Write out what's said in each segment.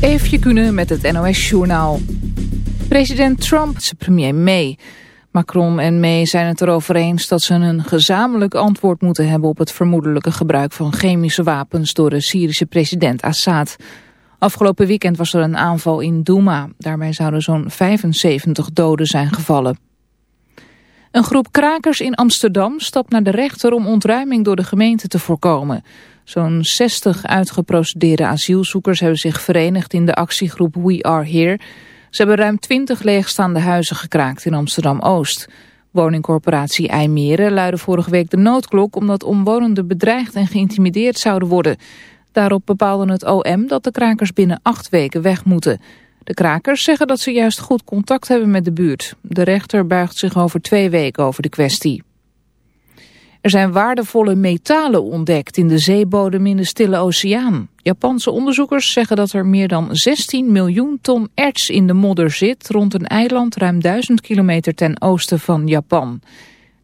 Eefje Kunnen met het NOS-journaal. President Trump, zijn premier May. Macron en May zijn het erover eens dat ze een gezamenlijk antwoord moeten hebben... op het vermoedelijke gebruik van chemische wapens door de Syrische president Assad. Afgelopen weekend was er een aanval in Douma. Daarbij zouden zo'n 75 doden zijn gevallen. Een groep krakers in Amsterdam stapt naar de rechter om ontruiming door de gemeente te voorkomen... Zo'n 60 uitgeprocedeerde asielzoekers hebben zich verenigd in de actiegroep We Are Here. Ze hebben ruim 20 leegstaande huizen gekraakt in Amsterdam-Oost. Woningcorporatie IJmeren luidde vorige week de noodklok omdat omwonenden bedreigd en geïntimideerd zouden worden. Daarop bepaalde het OM dat de krakers binnen acht weken weg moeten. De krakers zeggen dat ze juist goed contact hebben met de buurt. De rechter buigt zich over twee weken over de kwestie. Er zijn waardevolle metalen ontdekt in de zeebodem in de Stille Oceaan. Japanse onderzoekers zeggen dat er meer dan 16 miljoen ton erts in de modder zit... rond een eiland ruim 1000 kilometer ten oosten van Japan.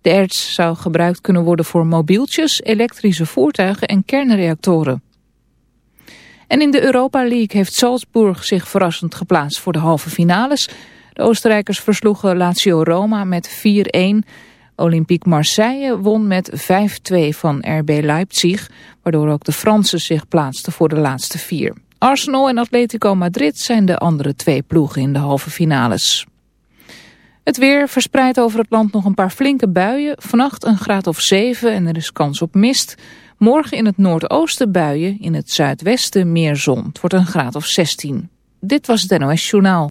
De erts zou gebruikt kunnen worden voor mobieltjes, elektrische voertuigen en kernreactoren. En in de Europa League heeft Salzburg zich verrassend geplaatst voor de halve finales. De Oostenrijkers versloegen Lazio Roma met 4-1... Olympique Marseille won met 5-2 van RB Leipzig, waardoor ook de Fransen zich plaatsten voor de laatste vier. Arsenal en Atletico Madrid zijn de andere twee ploegen in de halve finales. Het weer verspreidt over het land nog een paar flinke buien. Vannacht een graad of 7 en er is kans op mist. Morgen in het noordoosten buien, in het zuidwesten meer zon. Het wordt een graad of 16. Dit was het NOS Journaal.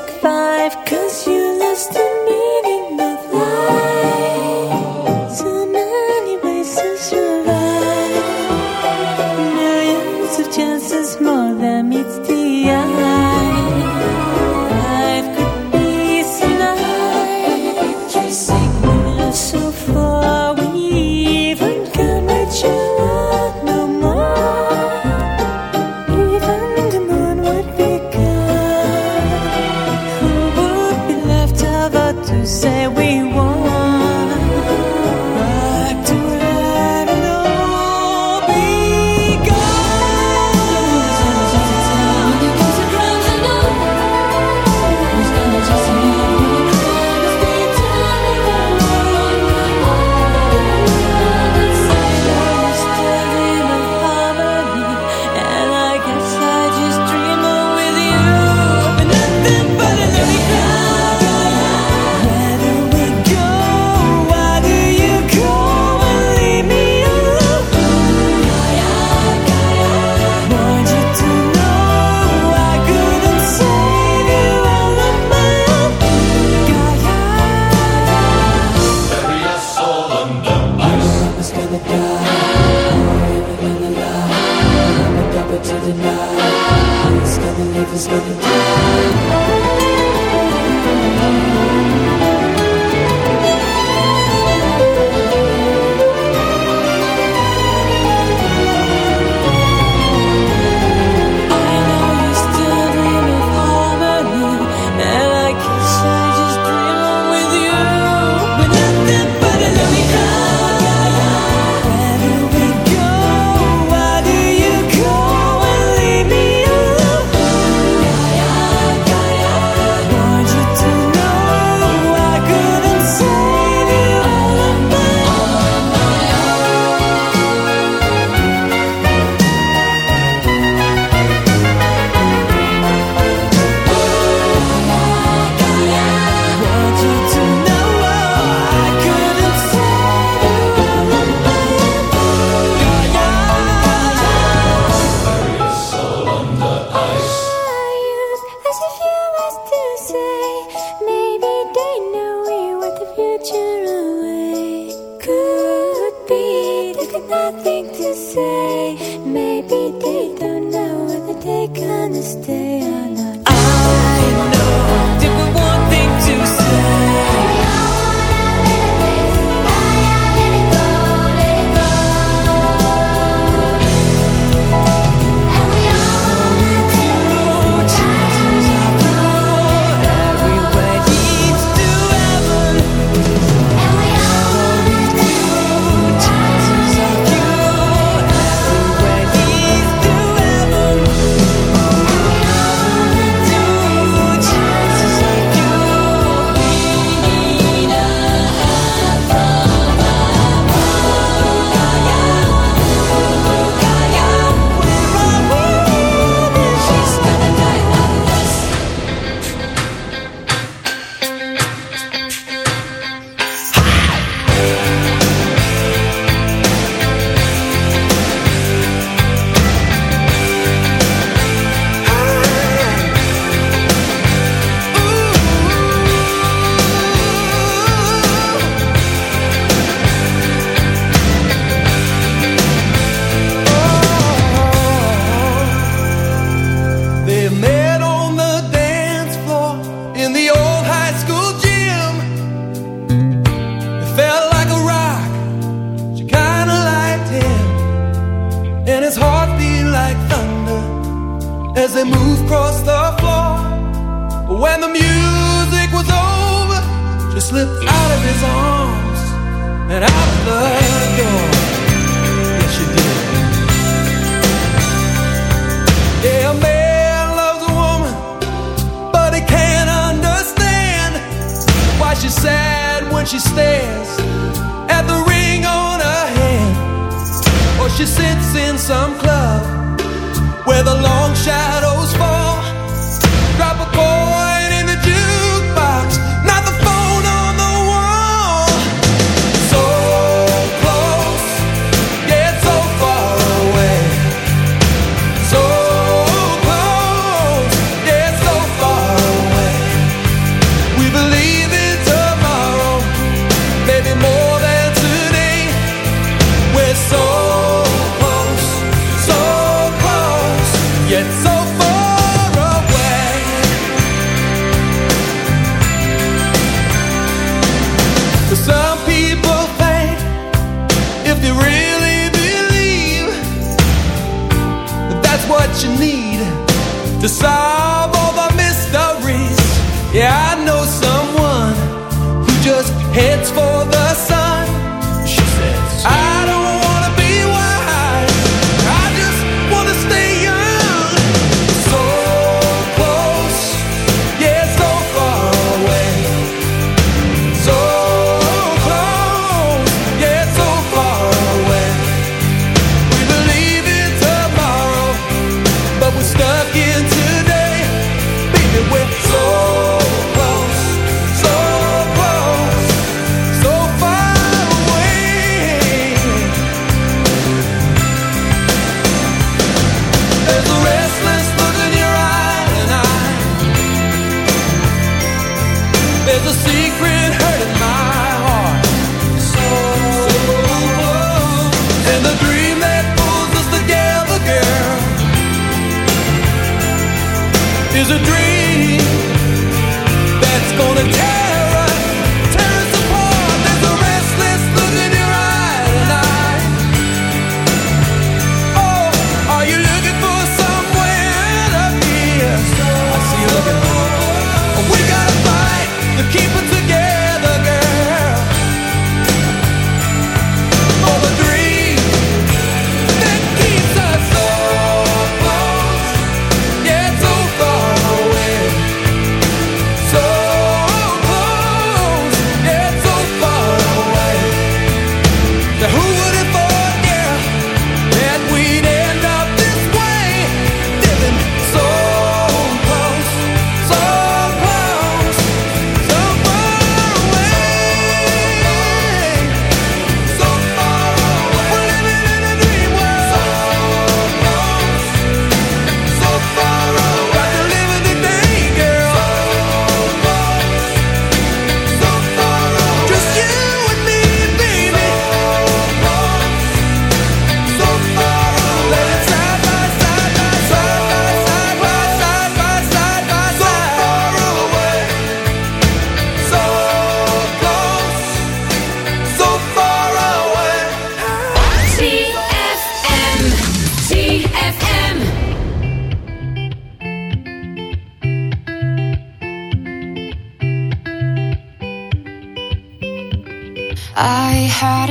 take five, cause you lost it.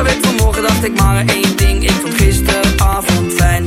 Wakker werd vanmorgen dacht ik maar één ding. Ik vond gisteravond fijn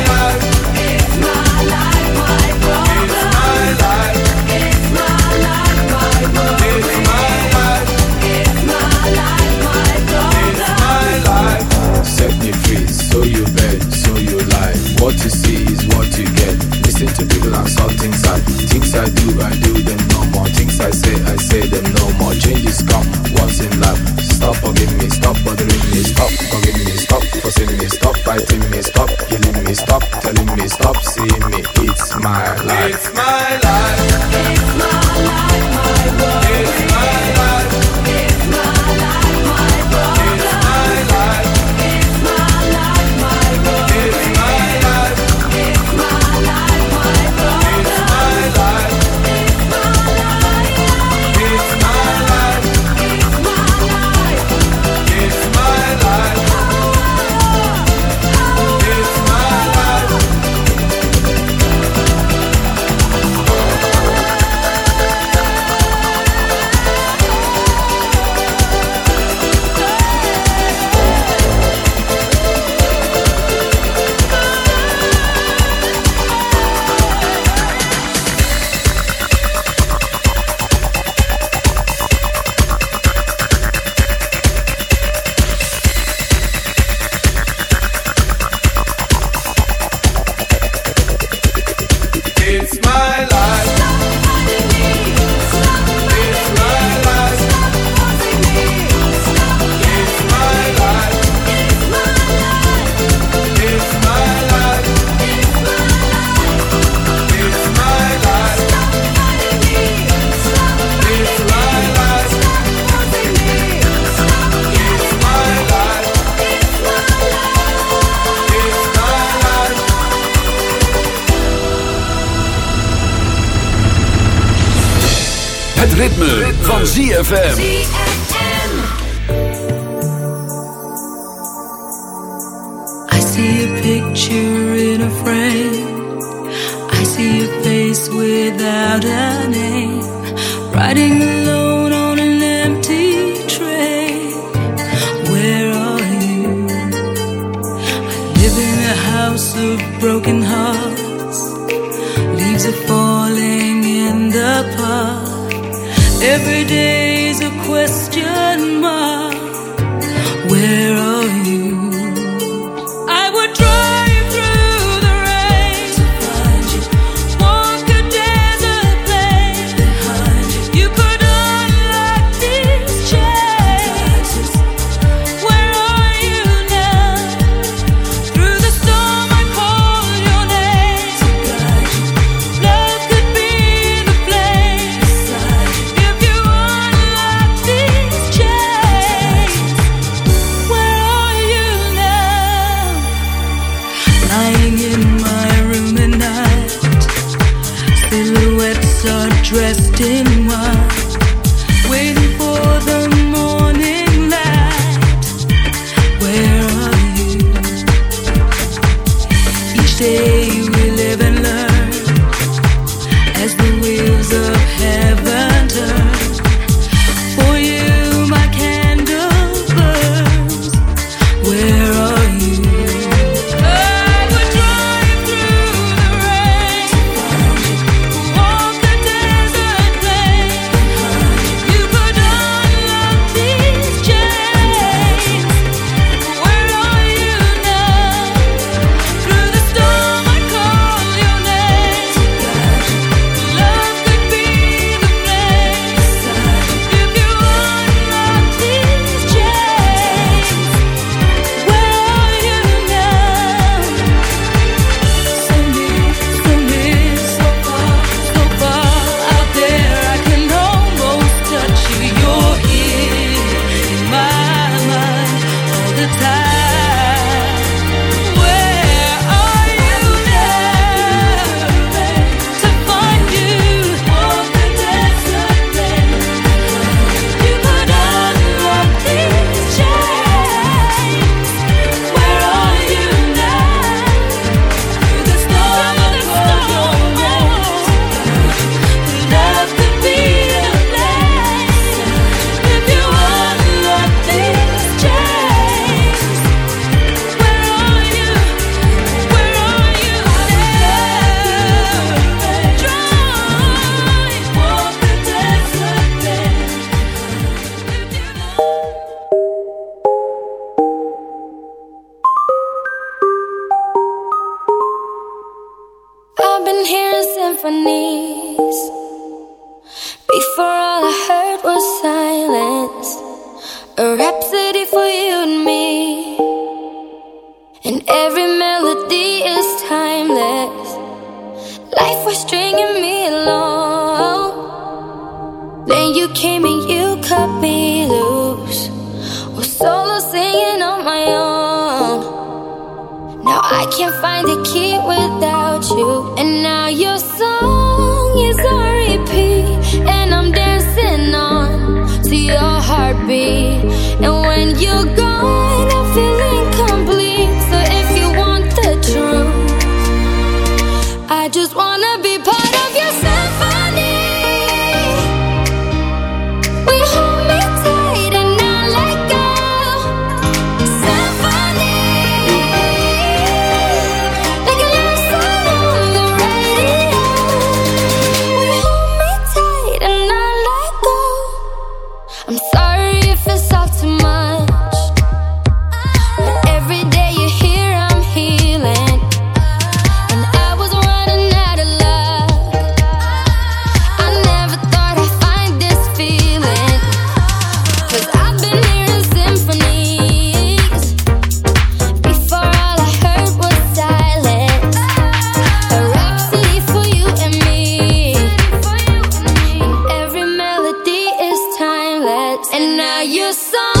I do. dressed in lips, and now you're so.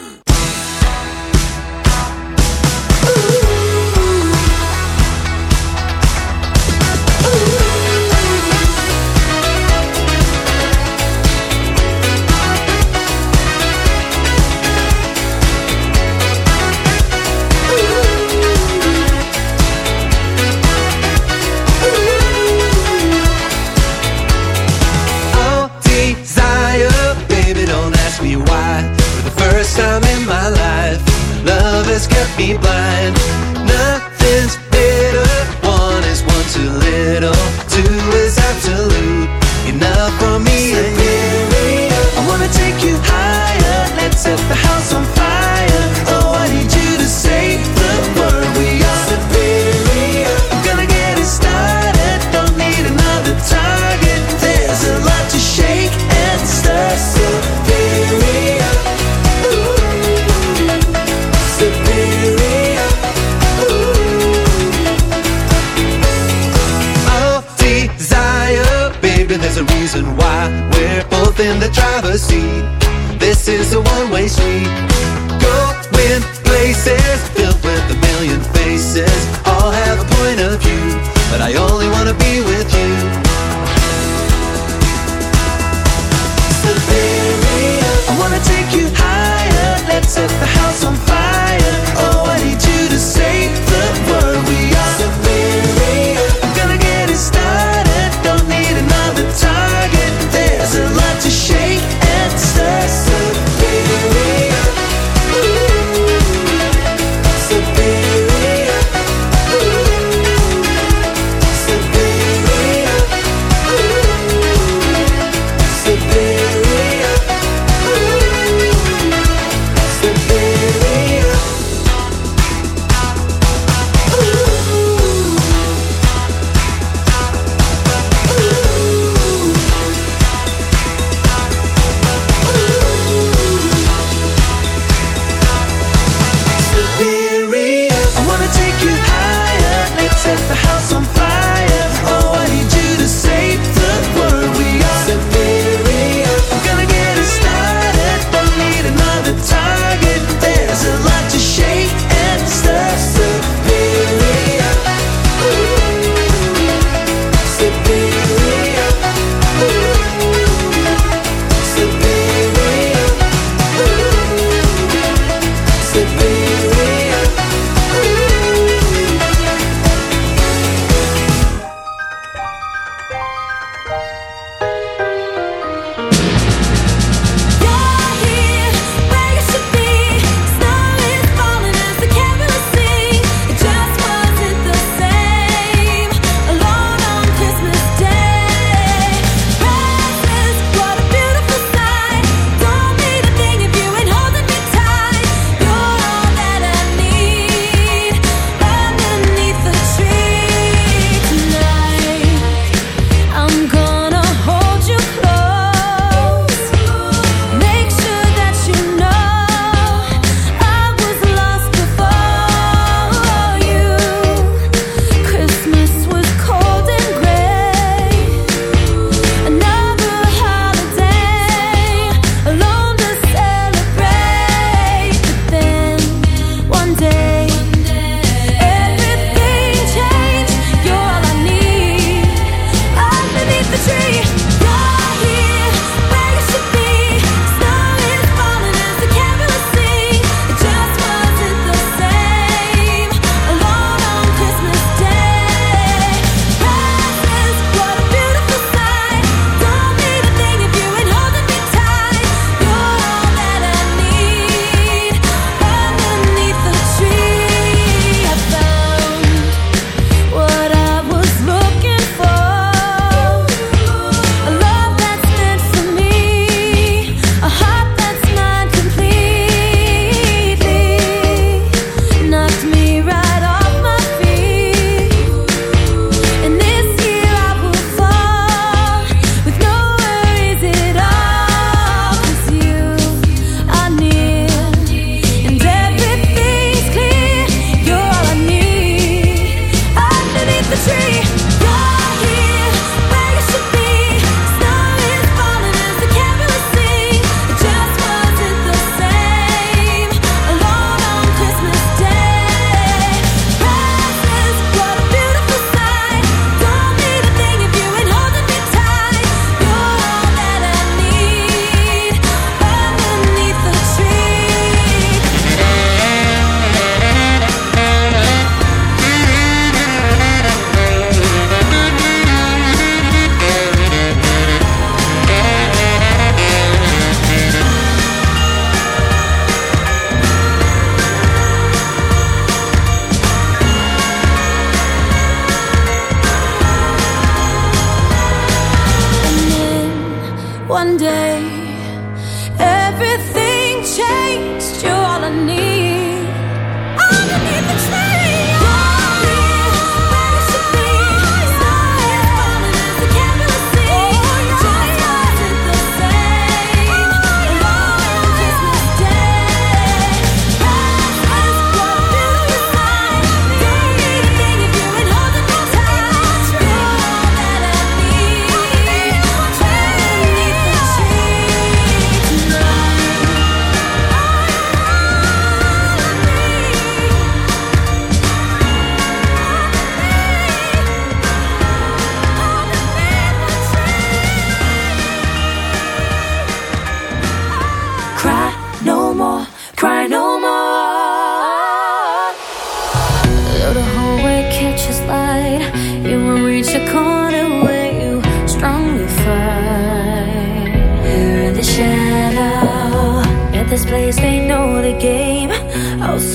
Baby, there's a reason why we're both in the driver's seat. This is a one way street. Going places filled with a million faces. All have a point of view, but I only want to be with you. Superior, I want to take you higher. Let's set the house on fire.